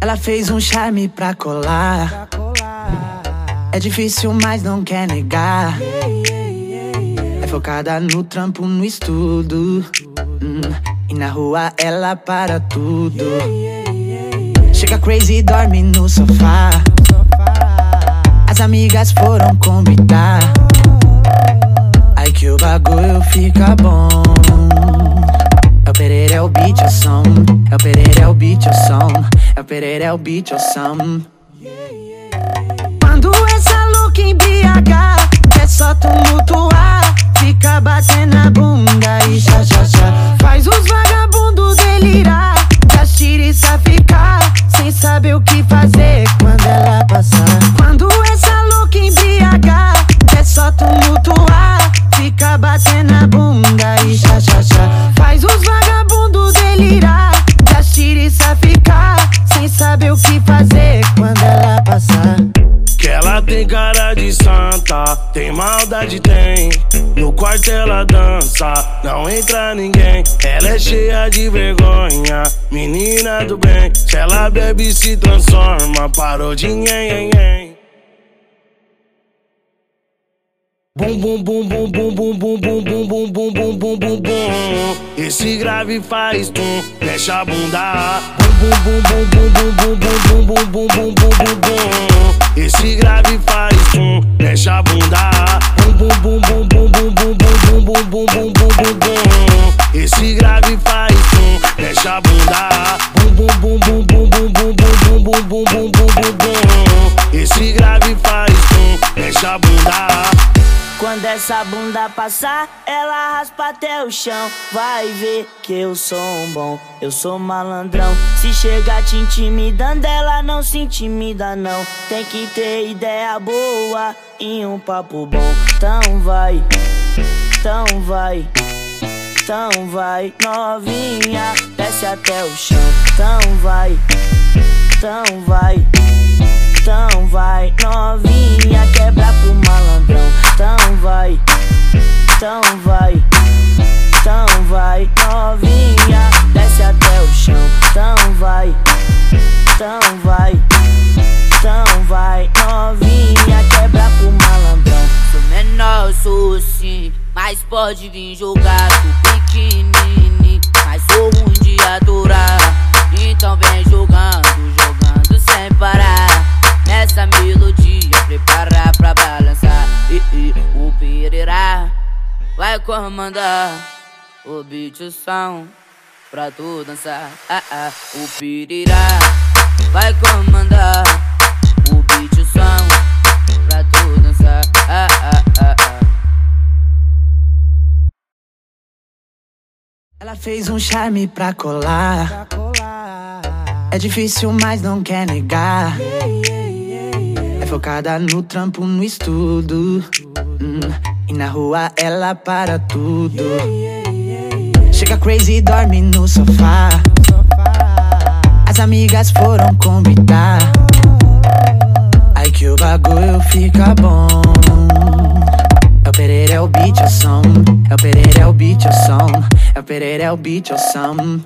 Ela fez um charme pra colar. É difícil, mas não quer negar. É focada no trampo, no estudo. Hum, e na rua ela para tudo. Chega crazy e dorme no sofá. As amigas foram convidar. Aí que o bagulho fica bom. É o Pereira, é o beat, é o som. É o Pereira, é o beat, é o som stupid, it é beat or something. Quando essa louca embriagada. Tem cara de santa, tem maldade, tem. No quarto ela dança, não entra ninguém. Ela é cheia de vergonha, menina do bem. Se ela bebe, se transforma, parou de nhen, nhen, Bum bum bum bum bum bum bum bum bum bum bum bum bum bum bum Esse grave faz tum, mexe a bunda Bum bum bum bum bum bum bum bum bum bum bum quando essa bunda passar, ela raspa até o chão. Vai ver que eu sou um bom, eu sou malandrão. Se chegar te intimidando, ela não se intimida, não. Tem que ter ideia boa e um papo bom. Então vai, então vai, então vai, novinha, desce até o chão. Então vai, então vai. Então vai, então vai, novinha, desce até o chão. Então vai, então vai, então vai, novinha, quebra pro malandrão. Sou menor, sou sim, mas pode vir jogar. Sou pequenininho, mas sou ruim de adorar. Então vem vai comandar O beat o som pra tu dançar ah, ah. O Pereira vai comandar O beat o som pra tu dançar ah, ah, ah, ah. Ela fez um charme pra colar. É difícil, mas não quer negar. É focada no trampo, no estudo. Hum, e na rua ela para tudo. Chega crazy e dorme no sofá. As amigas foram convidar. Aí que o bagulho fica bom. É o Pereira, é o beat, é o som. É o Pereira, é o beat, é o som. É o Pereira, é o beat, é o som.